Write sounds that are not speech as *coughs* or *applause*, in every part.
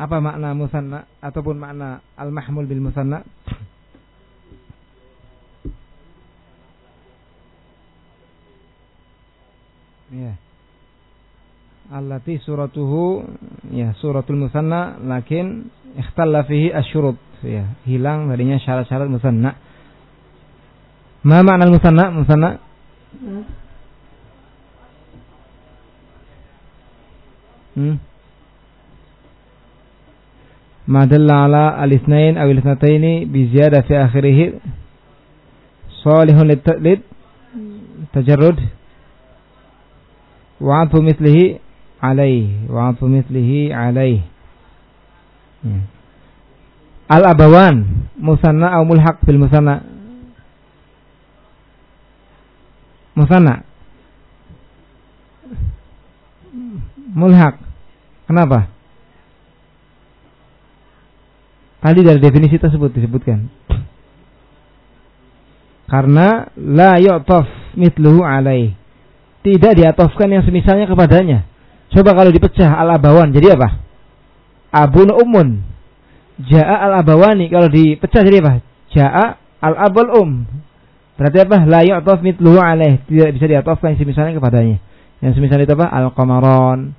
Apa makna musanna ataupun makna al-mahmul bil musanna? Ya. Allati suratuhu ya suratul musanna lakin ikhtalla fihi asyurut ya hilang darinya syarat-syarat musanna. Ma makna musanna? Musanna? Hmm. ما دل على الاثنين أو الاثنتين بزيادة في آخره صالح للتجرد وعطف مثله عليه وعطف مثله عليه الأبوان مثنى أو ملحق في المثنى مثنى mulhak. Kenapa? Tadi dari definisi tersebut disebutkan. Karena la yu'taf mitluhu alaih tidak diatofkan yang semisalnya kepadanya. Coba kalau dipecah al-abawan jadi apa? Abun umun. Ja'a al-abawani kalau dipecah jadi apa? Ja'a al-abul um. Berarti apa? La yu'taf mitluhu alaih. Tidak bisa diatofkan yang semisalnya kepadanya. Yang semisal itu apa? Al-qamaron.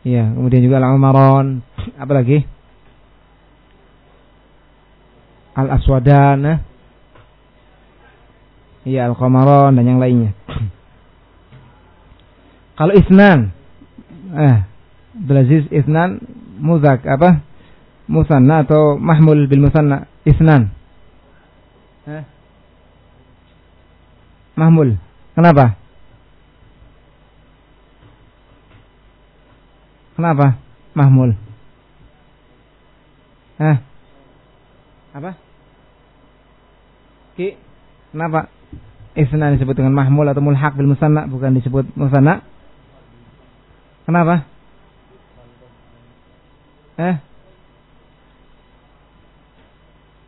Ya, kemudian juga al-umaron. Apa lagi? Al-aswadan. Iya, al-qamaron dan yang lainnya. *clears throat* Kalau isnan, eh, Abdulaziz isnan muzak apa? Musanna atau mahmul bil musanna isnan. Eh? Mahmul. Kenapa? Kenapa? Mahmul. Eh? Apa? Ki? Kenapa? Isna disebut dengan mahmul atau mulhaq bil musanna bukan disebut musanna? Kenapa? Eh?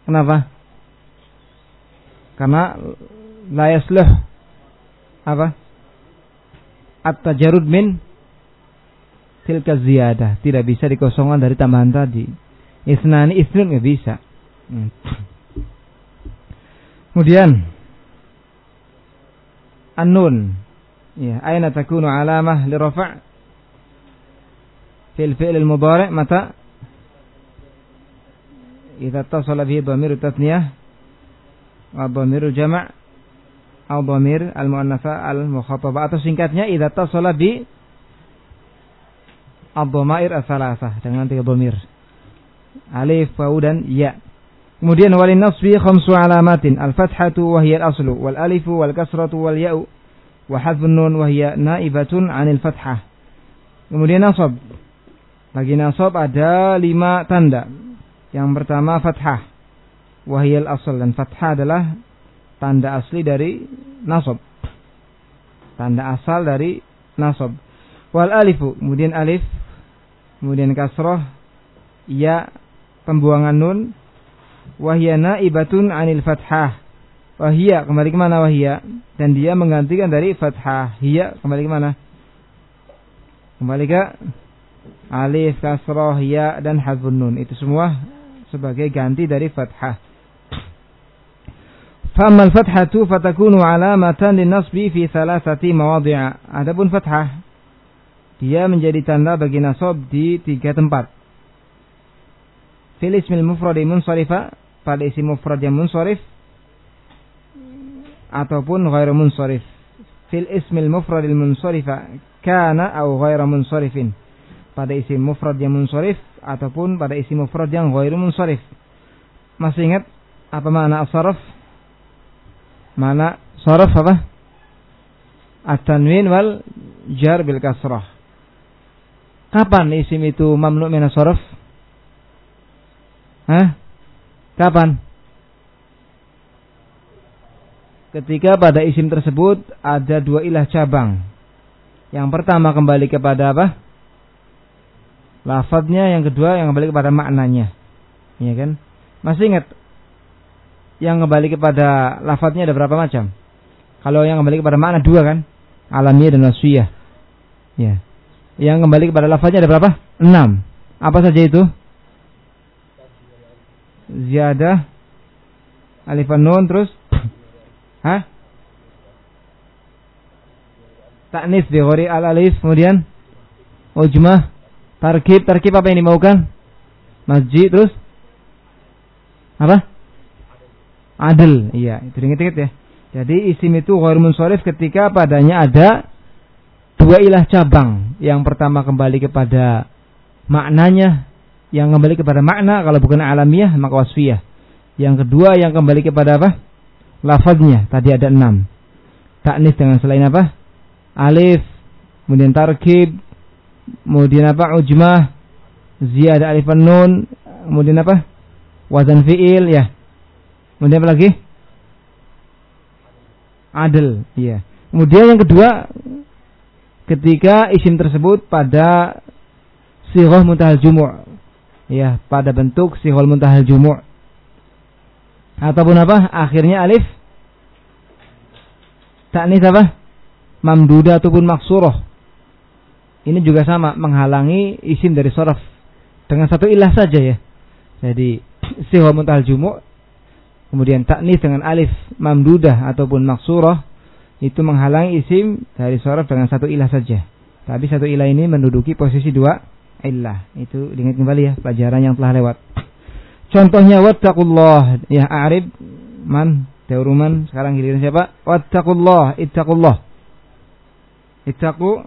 Kenapa? Karena la yasluh apa? At-tajarud min tilka ziyadah. Tidak bisa dikosongkan dari tambahan tadi. Isnani isnun nggak bisa. Hmm. Kemudian An-nun. Ya aina takunu alamah li rafa' fil fil al-mubarak mata? Idza tasala bihi Bamiru tathniyah wa bamiru jama' atau bamir al-mu'annafa al-mukhatabah. Atau singkatnya idza tasala bi ad-dhamair dengan tiga bomir, alif, wau dan ya. Kemudian walin nasbi khamsu alamatin al-fathatu wa hiya al-aslu wal alifu wal kasratu wal ya'u wa hadfun nun wa hiya naibatun 'anil fathah. Kemudian nasab bagi nasab ada lima tanda. Yang pertama fathah. Wahiyal asal dan fathah adalah tanda asli dari nasab. Tanda asal dari nasab. Wal alifu, kemudian alif, kemudian kasroh, ya, pembuangan nun, wahya naibatun anil fathah. Wahia kembali ke mana wahia? Dan dia menggantikan dari fathah. Hiya kembali ke mana? Kembali ke alif, kasroh, ya dan hadfun nun. Itu semua sebagai ganti dari fathah. Famal fathatu fatakunu alamatan linasbi fi thalathati mawadhi'a. Adapun fathah dia menjadi tanda bagi nasab di tiga tempat. Fil ismil mufradi munsarifa pada isim mufrad yang munsarif ataupun ghairu munsarif. Fil ismil mufradil munsarifa kana au ghairu munsarifin pada isim mufrad yang munsharif ataupun pada isim mufrad yang ghairu munsharif. Masih ingat apa makna asaraf? Mana saraf apa? At-tanwin wal jar bil kasrah. Kapan isim itu mamnu min saraf? Hah? Kapan? Ketika pada isim tersebut ada dua ilah cabang. Yang pertama kembali kepada apa? lafadznya, yang kedua yang kembali kepada maknanya. Iya kan? Masih ingat yang kembali kepada lafadznya ada berapa macam? Kalau yang kembali kepada makna dua kan? Alamiah dan wasfiyah. Ya. Yang kembali kepada lafadznya ada berapa? Enam. Apa saja itu? Ziyadah alif nun terus Hah? Taknis bi al alif kemudian ujmah tarkib tarkib apa yang dimaukan? Masjid terus apa? Adil, iya itu ingat-ingat ya. Jadi isim itu ghair munsharif ketika padanya ada dua ilah cabang. Yang pertama kembali kepada maknanya, yang kembali kepada makna kalau bukan alamiah maka wasfiyah. Yang kedua yang kembali kepada apa? Lafaznya. Tadi ada enam. Taknis dengan selain apa? Alif, kemudian tarkib, kemudian apa? Ujmah, ziyadah alif nun, kemudian apa? Wazan fiil ya. Kemudian apa lagi? adil ya kemudian yang kedua ketika isim tersebut pada sirah muntahal jumu' ya pada bentuk sirah muntahal jumu' ataupun apa? Akhirnya alif. Taknis apa? Mamduda ataupun maksuroh. Ini juga sama menghalangi isim dari sorof. Dengan satu ilah saja ya. Jadi *clears throat* sirah muntahal jumu' kemudian taknis dengan alif mamdudah ataupun maksurah itu menghalangi isim dari sorof dengan satu ilah saja. Tapi satu ilah ini menduduki posisi dua ilah. Itu diingat kembali ya pelajaran yang telah lewat. Contohnya wattaqullah ya arif man Dauruman sekarang giliran siapa? Wattaqullah, ittaqullah. Ittaqu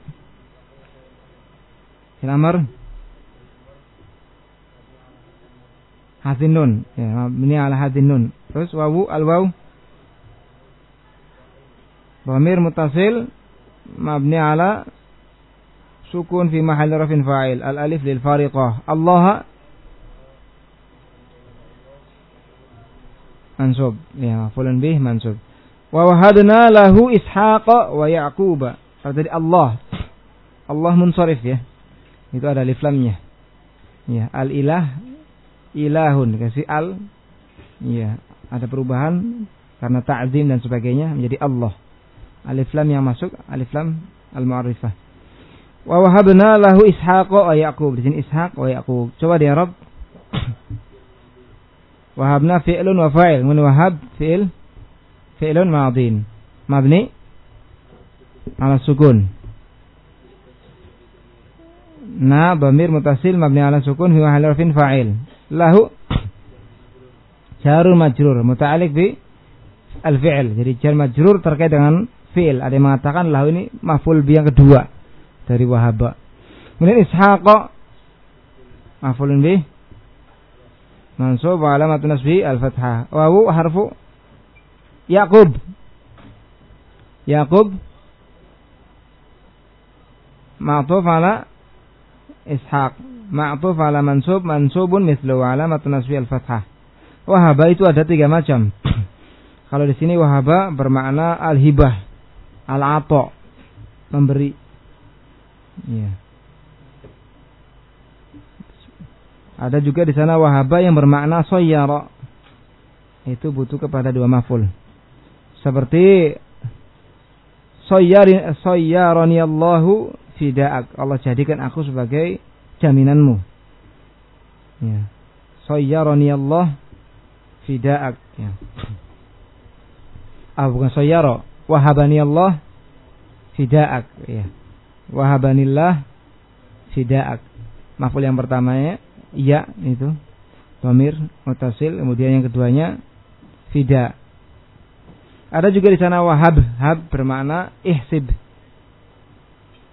Silamar Hazin nun. Ya, ini ala hazin nun. Terus wawu al waw Dhamir mutasil mabni ala sukun fi mahal rafin fa'il. Al alif lil fariqah. Allah mansub. Ya, mafulun bih mansub. Wa wahadna lahu ishaqa wa yaquba. Tadi Allah. Allah munsharif ya. Itu ada alif lamnya. Ya, al ilah ilahun kasih al. Ya, ada perubahan karena ta'zim dan sebagainya menjadi Allah. Alif lam yang masuk alif lam al-ma'rifah. Wa wahabna lahu Ishaq wa Yaqub. Di sini Ishaq wa Yaqub. Coba di Arab. *coughs* Wahabna fi'lun wa fa'il. Mun wahab fi'il fi'lun madin. Mabni ala sukun. Na bamir mutasil mabni ala sukun mahall rafin fa'il. Lahu *coughs* jarur majrur muta'alliq bi al-fi'l. Jadi jar majrur terkait dengan fi'il. Ada yang mengatakan lahu ini maf'ul bi yang kedua dari wahaba. Kemudian ishaq maf'ulun bi mansub wa alamatun nasbi al-fathah. Wawu harfu Yaqub. Yaqub ma'tuf ala ishaq. Ma'tuf ala mansub mansubun mithlu alamatun nasbi al-fathah. Wahaba itu ada tiga macam. *coughs* Kalau di sini wahaba bermakna al-hibah, al-ato, memberi. Ya. Ada juga di sana wahaba yang bermakna soyara. Itu butuh kepada dua maful. Seperti soyari soyaroni Allahu fida'ak. Allah jadikan aku sebagai jaminanmu. Ya. Soyaroni Allah fida'ak ya. Ah bukan sayyara, wahabani Allah fida'ak ya. Wahabanillah fida'ak. Maf'ul yang pertamanya ya itu domir mutasil kemudian yang keduanya fida. Ada juga di sana wahab, hab bermakna ihsib.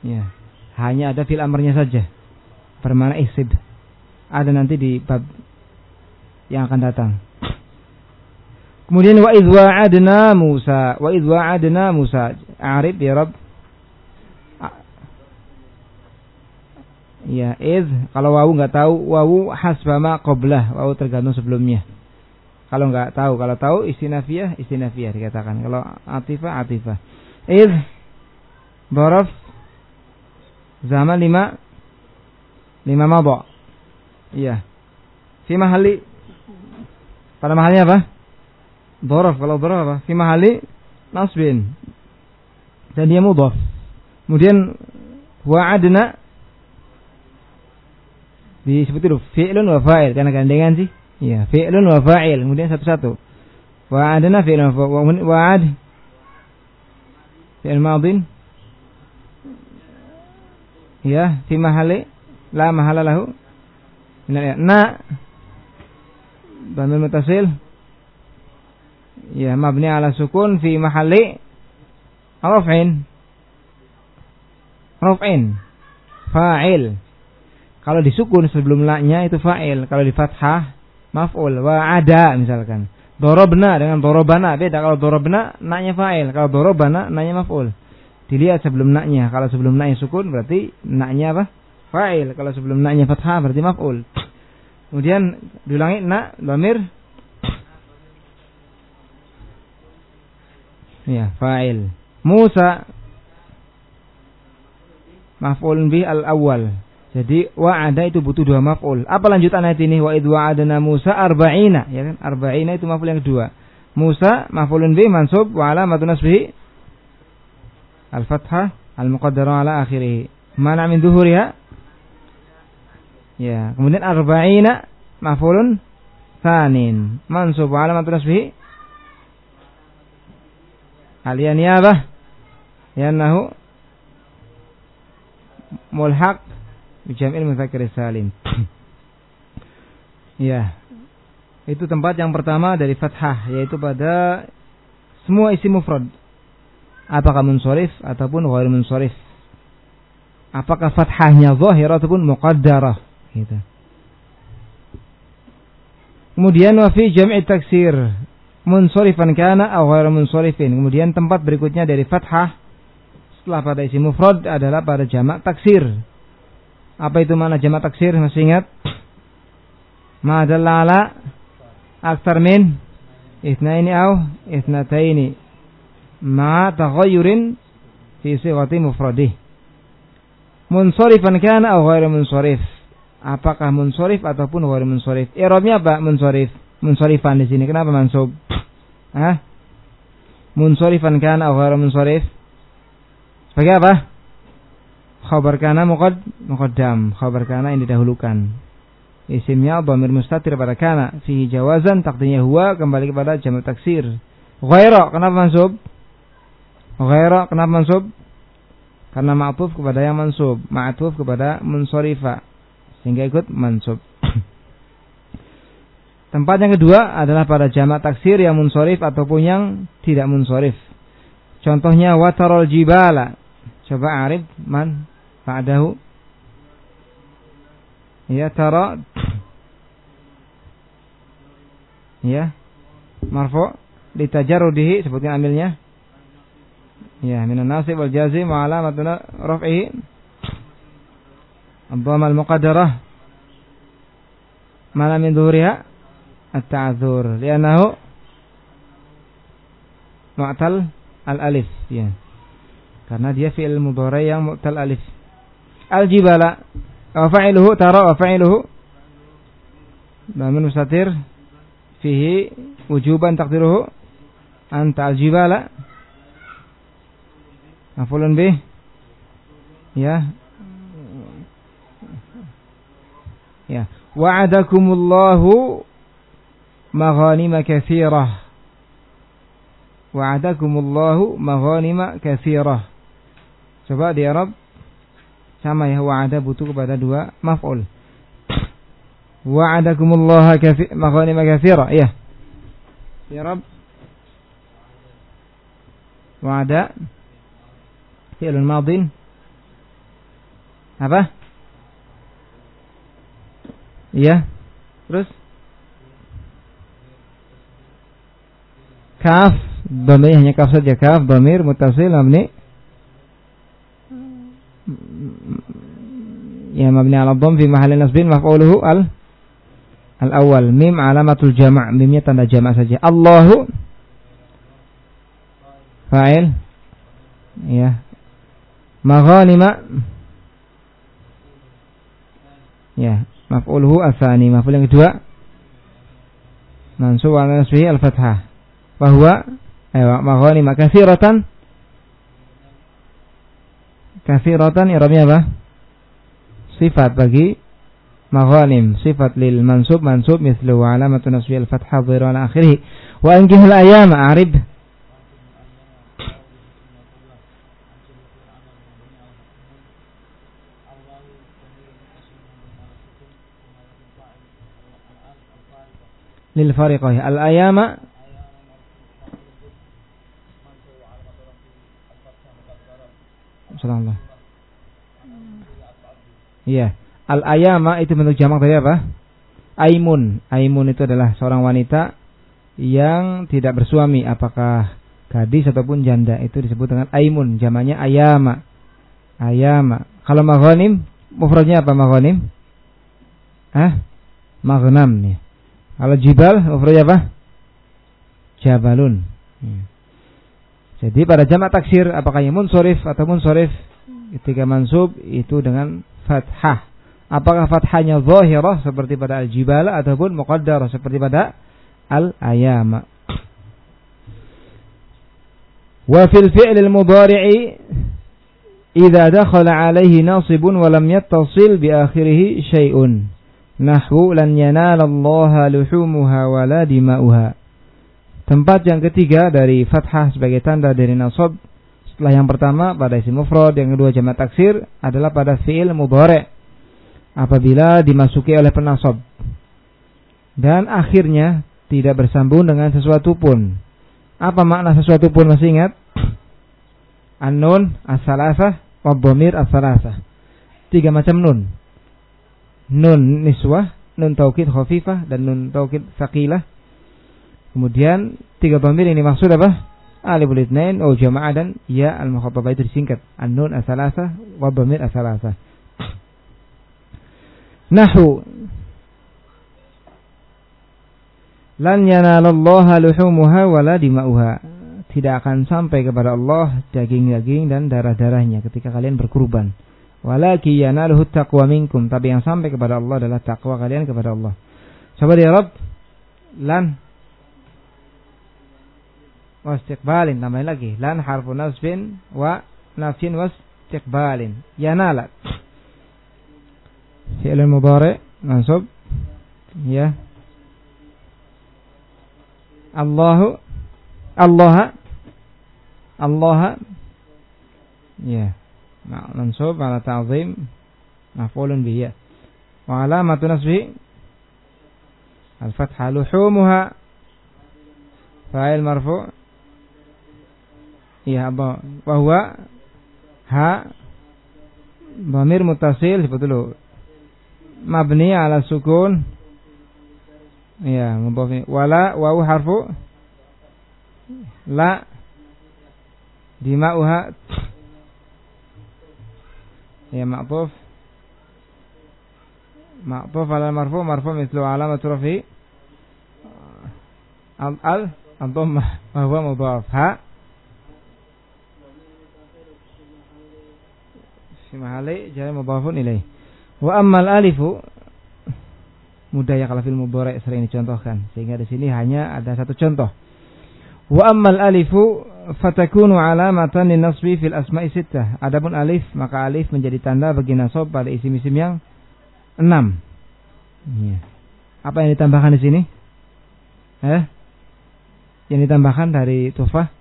Ya, hanya ada fil amarnya saja. Bermakna ihsib. Ada nanti di bab yang akan datang. Kemudian wa wa'adna Musa, wa wa'adna Musa. Arif ya Rabb. Ya, idh kalau wawu nggak tahu, wawu hasbama qablah, wawu tergantung sebelumnya. Kalau nggak tahu, kalau tahu istinafiyah, istinafiyah dikatakan. Kalau atifah, atifah. Idh Boraf zaman lima lima mabok. Iya. Fi mahali pada mahalnya apa? Dorof kalau dorof apa? Fi mahali nasbin. Dan dia mudhaf. Kemudian wa'adna disebut itu fi'lun wa fa'il karena gandengan sih. Iya, fi'lun wa fa'il kemudian satu-satu. Wa'adna fi'lun wa wa'ad fi'il madin. Ya fi mahali la mahala lahu. Na. Dhamir mutasil. Ya mabni ala sukun fi mahali raf'in. Raf'in. Fa'il kalau disukun sebelum la-nya itu fa'il. Kalau di fathah maf'ul. Wa ada misalkan. Dorobna dengan dorobana. Beda. Kalau dorobna naknya fa'il. Kalau dorobana naknya maf'ul. Dilihat sebelum naknya kalau sebelum naknya sukun berarti naknya apa? Fa'il. Kalau sebelum naknya fathah berarti maf'ul. Kemudian diulangi nak dhamir. Ya fa'il. Musa. Maf'ul bi al awal jadi wa'ada itu butuh dua maf'ul. Apa lanjutan ayat ini? Wa idh wa'adana Musa arba'ina, ya kan? Arba'ina itu maf'ul yang kedua. Musa maf'ulun bi mansub wa alamatun nasbihi al-fathah al-muqaddarah ala akhirih. Mana min duhuriha? Ya, kemudian arba'ina maf'ulun tsanin mansub wa alamatun nasbihi al-yaniyabah nahu mulhaq Jamil Muzakkar Salim. *clears throat* ya. Itu tempat yang pertama dari fathah yaitu pada semua isi mufrad. Apakah munsorif ataupun ghair munsorif. Apakah fathahnya zahir ataupun muqaddarah gitu. Kemudian wa fi jam'i taksir munsorifan kana atau ghair munsorifin. Kemudian tempat berikutnya dari fathah setelah pada isi mufrad adalah pada jamak taksir apa itu mana jamak taksir? Masih ingat? Ma dalla ala aktar min ithnaini au ithnataini ma taghayyurin fi sighati mufradih. Munsorifan kana au ghairu munsorif. Apakah munsorif ataupun ghairu munsorif? I'rabnya apa munsorif? Munsorifan di sini. Kenapa mansub? Hah? Munsorifan kana au ghairu munsorif? Sebagai apa? Khabar kana muqad muqaddam. Khabar kana yang didahulukan. Isimnya dhamir mustatir pada kana. Fihi jawazan takdirnya huwa kembali kepada jamak taksir. Ghaira kenapa mansub? Ghaira kenapa mansub? Karena ma'tuf kepada yang mansub. Ma'tuf kepada munsorifa sehingga ikut mansub. *coughs* Tempat yang kedua adalah pada jamak taksir yang munsorif ataupun yang tidak munsorif. Contohnya watarol jibala. Coba arif man ba'dahu ya tara ya marfu litajarrudihi sebutkan amilnya ya minan nasib wal jazim wa alamatuna raf'ihi الضمة المقدرة ما من ظهورها التعذر لأنه معتل الألف ya. karena dia fi'il mudhari yang mu'tal alif al-jibala wa fa'iluhu tara wa fa'iluhu Namun mustatir fihi wujuban takdiruhu anta al-jibala mafulun bih ya ya wa'adakumullahu maghanima katsirah wa'adakumullahu maghanima katsirah coba di Arab sama ya wa'ada butuh kepada dua maf'ul. Wa'adakumullah maghanim katsira. Iya. Ya Rabb. Wa'ada fi'lun madin. Apa? Iya. Terus kaf dhamir hanya kaf saja kaf dhamir mutasil mabni ya mabni ala dhamm fi mahalli nasbin maf'uluhu al al awal mim alamatul jama' mimnya tanda jama' saja. Allahu. Fa'il. Ya. Maghanima. Ya. Maf'uluhu asani maf'ul yang kedua. Mansub ala nasbihi al fathah bahwa ayo maghanima. Katsiratan katsiratan i'rabnya apa sifat bagi maghanim sifat lil mansub mansub mislu wa alamatu nasbi al fathah dhira ala akhirih wa ankihul ayam arib lil fariqah al ayama Salam Iya. Al ayama itu bentuk jamak dari apa? Aimun. Aimun itu adalah seorang wanita yang tidak bersuami, apakah gadis ataupun janda. Itu disebut dengan aimun. Jamaknya ayama. Ayama. Kalau maghanim, mufradnya apa maghanim? Hah? Maghnam ya. Kalau jibal, mufradnya apa? Jabalun. Ya. Jadi pada jamak taksir apakah yang munsorif atau munsorif ketika mansub itu dengan fathah. Apakah fathahnya zahirah seperti pada al-jibal ataupun muqaddarah seperti pada al-ayama. Wa fil fi'l al-mudhari'i idza dakhala 'alayhi nasibun wa lam yattasil bi akhirih syai'un. Nahwu lan yanala Allah luhumuha wa la dima'uha. Tempat yang ketiga dari fathah sebagai tanda dari nasab setelah yang pertama pada isim mufrad, yang kedua jamak taksir adalah pada fi'il mudhari apabila dimasuki oleh penasab. Dan akhirnya tidak bersambung dengan sesuatu pun. Apa makna sesuatu pun masih ingat? *clears throat* An-nun as-salasah wa dhamir as-salasah. Tiga macam nun. Nun niswah, nun taukid khafifah dan nun taukid saqilah Kemudian tiga dhamir ini maksud apa? Aliful itsnain oh jamaah dan ya al mukhatabah itu disingkat. An-nun as-salasah wa dhamir as-salasah. Nahu Lan yanalallaha luhumuha wala dima'uha. Tidak akan sampai kepada Allah daging-daging dan darah-darahnya ketika kalian berkurban. Walaki yanaluhu taqwa minkum. Tapi yang sampai kepada Allah adalah takwa kalian kepada Allah. Coba ya Rabb. Lan wastiqbalin namanya lagi lan harfu nasbin wa nafsin wastiqbalin yanala fi'il mudhari mansub ya Allahu Allah Allah ya mansub ala ta'zim maf'ulun bihi wa alamatu nasbi al-fathah luhumuha fa'il marfu' Iya, bahwa ha bamir mutasil dulu. Mabni ala sukun. Iya, mudhaf wala wawu harfu la dima'uha ya ma'tuf ma'tuf ala marfu marfu mislu alamat rafi al al ad-dhammah wa huwa mudhaf ha fi mahali jadi mudhafun ilaih. Wa ammal alifu mudah ya kalau fil mudhari sering dicontohkan sehingga di sini hanya ada satu contoh. Wa ammal alifu fatakunu alamatan nasbi fil asma'i sittah. Adapun alif maka alif menjadi tanda bagi nasab pada isim-isim yang enam. Ya. Apa yang ditambahkan di sini? Eh? Yang ditambahkan dari tufah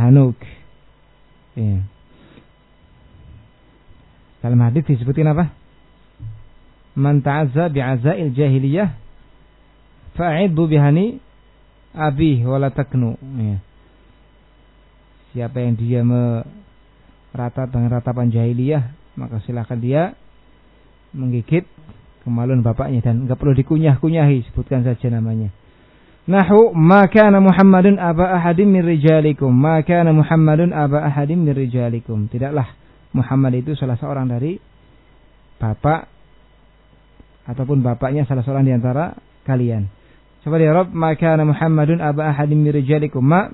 Hanuk. Ya. Dalam hadis disebutin apa? Man ta'azza bi'azail jahiliyah fa'iddu bihani abi wala taknu. Ya. Siapa yang dia merata dengan ratapan jahiliyah, maka silakan dia menggigit kemaluan bapaknya dan enggak perlu dikunyah-kunyahi, sebutkan saja namanya. Nahu ma kana Muhammadun aba ahadim min rijalikum, ma kana Muhammadun aba ahadim min rijalikum. Tidaklah Muhammad itu salah seorang dari bapak ataupun bapaknya salah seorang di antara kalian. Coba di Arab, maka Muhammadun aba ahadim min rijalikum ma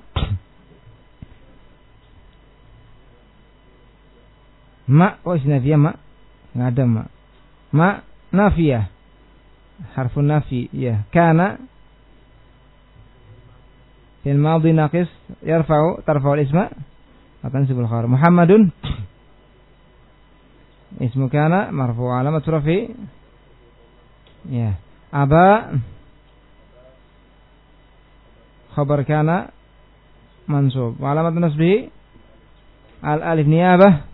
Ma, oh nafiyah ma, nggak ada ma. Ma nafiyah, harfun nafi, ya. Kana fil madhi naqis yarfa'u tarfa'u al-isma akan sebul khabar. Muhammadun Ismu kana marfu alamat rafi Ya. Aba khabar kana mansub. Alamat nasbihi al alif niyabah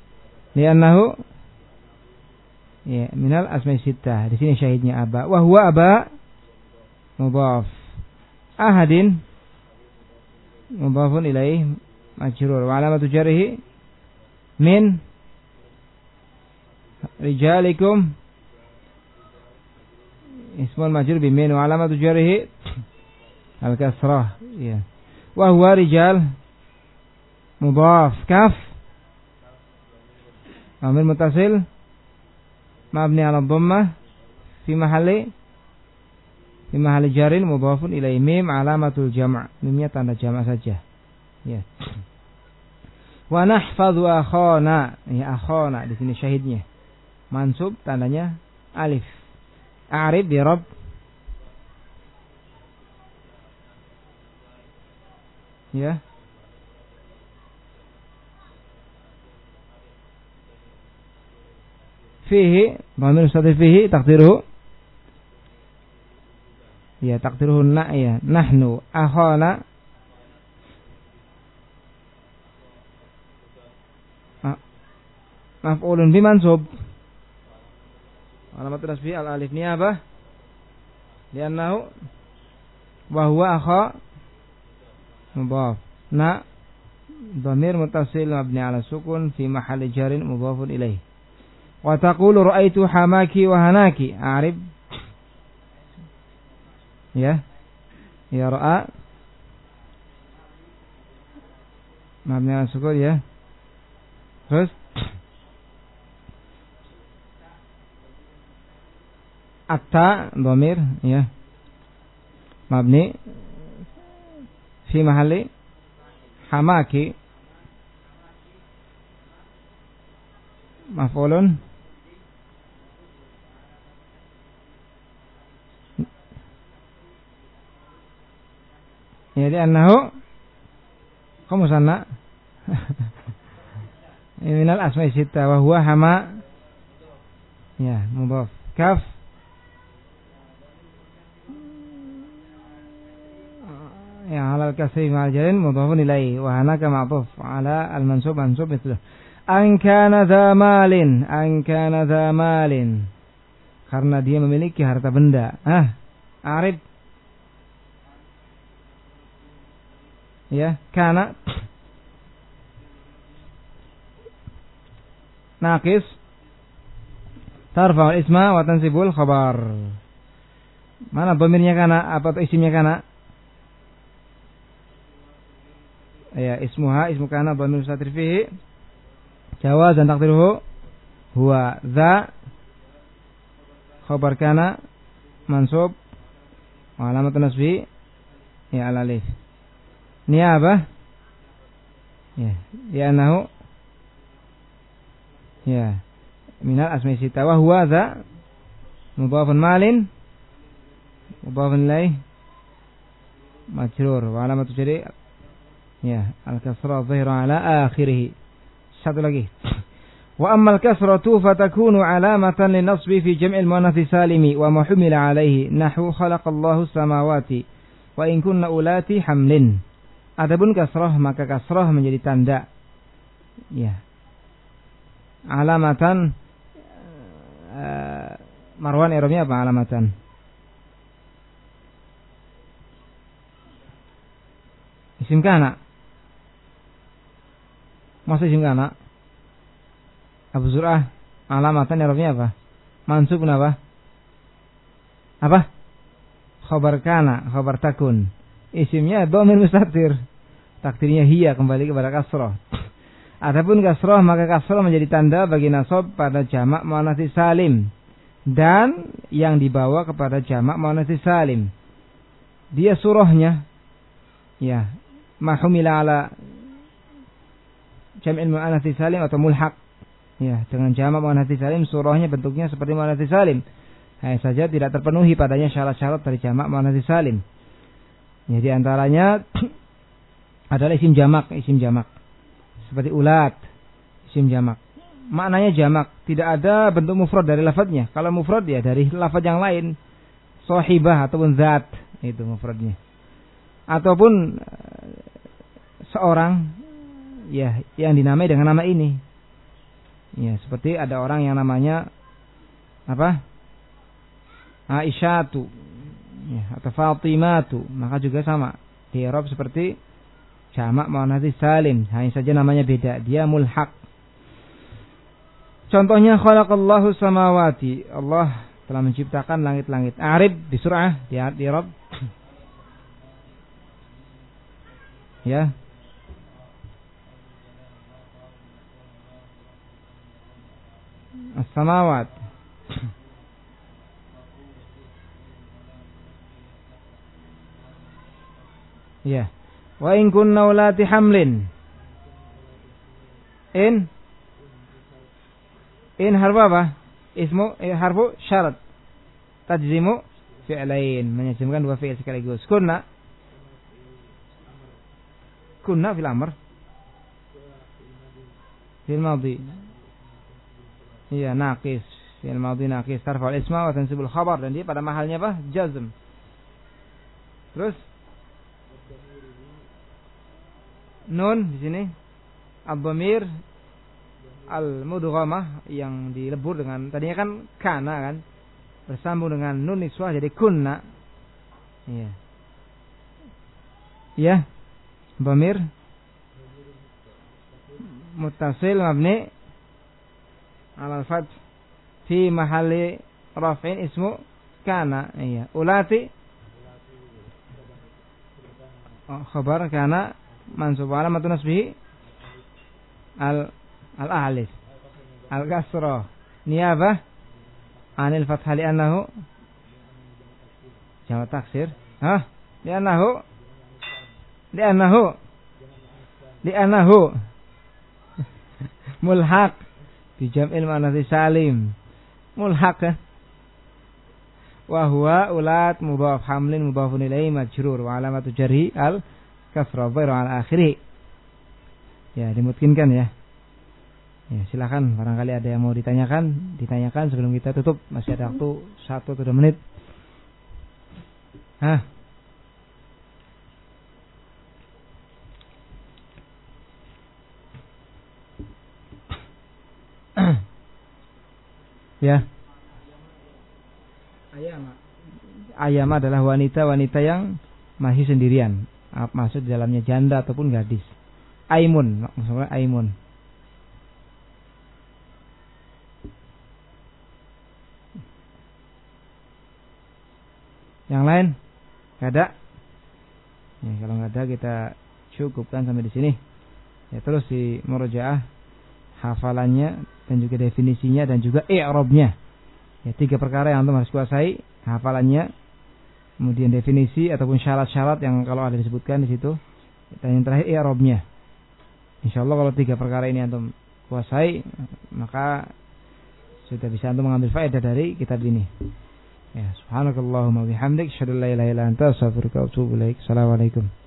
li'annahu ya minal asma'i sittah. Di sini syahidnya aba. Wa huwa aba mudhaf. Ahadin mudhafun ilaih majrur. Wa alamatu jarhi min rijalikum. Ismun majrur bimin wa alamatu jarhi al kasrah ya wa huwa rijal mudhaf. Kaf. Amir mutasil. Mabni ala dhammah fi mahalli. Fi mahalli jarin mudhafun ilai mim alamatul jama' mimnya tanda jama' saja. Ya wa nahfadhu akhana ya akhana di sini syahidnya mansub tandanya alif. A'rib bi rabb. Ya. Fihi dhamir mustati fihi takdiruhu. Ya takdiruhu na ya. Nahnu akhana. Maf'ulun bi mansub alamat nasbi al alif ni apa? Liannahu wa huwa akha mudhaf. Na dhamir mutasil mabni ala sukun fi mahalli jarin mudhafun ilaih wa taqulu ra'aitu hamaki wa hanaki. A'rib. Ya. Ya ra'a. Mabni ala sukun ya. Terus atta domir ya. Mabni. Fi mahalli. Hamaki. Maf'ulun. Jadi annahu. Kamu sana *laughs* minal asma'i sita wa huwa hama. Ya mudhaf. Kaf ya halal kasri ma'al jarin mudhafun ilaihi. Wa hanaka ma'tuf ala al mansub mithluh an kana dha malin an kana dha malin. Karena dia memiliki harta benda. Ah arif? Ya kana? Naqis? Tarfa isma wa tansibul khabar. Mana domirnya kana? Apa isimnya kana ya ismuha ismu kana dhamir mustatir fihi jawaz dan takdiruhu. Huwa za. Khabar kana mansub. Wa alamat nasbi. Ya al alif niyabah ya ya anahu ya minal asmi sita. Wa huwa za. Mudhafun malin. Mudhafun ilaih. Majrur. Wa alamat jadi Ya, al-kasrah zahira ala akhirih. Satu lagi. Wa amma al-kasratu fatakunu alamatan linasbi fi jam'il muannath salimi wa ma humila alaihi nahu khalaqallahu samawati wa in kunna ulati hamlin. Adapun kasrah maka kasrah menjadi tanda ya. Alamatan uh, Marwan Iromnya apa alamatan? Isim kana masih isim kana? Abu Zur'ah alamatan Arabnya apa? Mansub kenapa? Apa? Khobar kana, khobar takun. Isimnya domir mustatir. Takdirnya hiya kembali kepada kasroh. Adapun kasroh maka kasroh menjadi tanda bagi nasab pada jamak muannats salim dan yang dibawa kepada jamak muannats salim. Dia surahnya ya mahumila ala jam'il mu'anats salim atau mulhaq. Ya, dengan jamak mu'anats salim surahnya bentuknya seperti mu'anats salim. Hanya saja tidak terpenuhi padanya syarat-syarat dari jamak mu'anats salim. Jadi ya, antaranya *clears throat* adalah isim jamak, isim jamak. Seperti ulat, isim jamak. Maknanya jamak, tidak ada bentuk mufrad dari lafadznya. Kalau mufrad ya dari lafadz yang lain. sohibah ataupun zat itu mufradnya ataupun uh, seorang ya yang dinamai dengan nama ini. Ya seperti ada orang yang namanya apa? Aisyatu. Ya, atau Fatimatu. Maka juga sama. Di Arab seperti jamak muannats salim. Hanya saja namanya beda. Dia mulhaq. Contohnya khalaqallahu samawati. Allah telah menciptakan langit-langit. Arib di surah di Arab. Ya as-samawat Ya. Wa in kunna ulati hamlin. In in harfu apa? Ismu eh, harfu syarat. Tajzimu fi'lain, menyajimkan dua fi'il sekaligus. Kunna kunna fil amr. Fil madhi. Iya, naqis. Fil madhi naqis tarfa al-isma wa tansibul khabar dan dia pada mahalnya apa? Jazm. Terus nun di sini abamir al-mudghamah yang dilebur dengan tadinya kan kana kan bersambung dengan nun niswah jadi kunna. Iya. Ya. Bamir muttasil mabni ala al-fath fi mahalli raf'in ismu kana. Iya. Ulati oh, khabar kana mansub alamat nasbihi al al ahlis al kasra niyabah anil fathah li annahu jamak taksir ha li annahu li annahu li annahu mulhaq bi jam'il muannats salim mulhaq kan wa huwa ulat mudhaf hamlin mudhafun ilaihi majrur wa alamatu jarhi al kasrah dhairu akhiri. Ya, dimungkinkan ya. Ya, silakan barangkali ada yang mau ditanyakan, ditanyakan sebelum kita tutup. Masih ada waktu satu atau dua menit. Hah? Ya. Ayam. Ayam adalah wanita-wanita yang masih sendirian masuk di dalamnya janda ataupun gadis. Aimun, maksudnya aimun. Yang lain? Gak ada? Ya, kalau nggak ada kita cukupkan sampai di sini. Ya terus di murojaah hafalannya dan juga definisinya dan juga i'rabnya. Ya tiga perkara yang antum harus kuasai, hafalannya, kemudian definisi ataupun syarat-syarat yang kalau ada disebutkan di situ. Dan yang terakhir i'rabnya. Insyaallah kalau tiga perkara ini antum kuasai maka sudah bisa antum mengambil faedah dari kitab ini. Ya subhanakallahumma bihamdik la ilaha illa anta astaghfiruka wa atubu ilaik. Assalamualaikum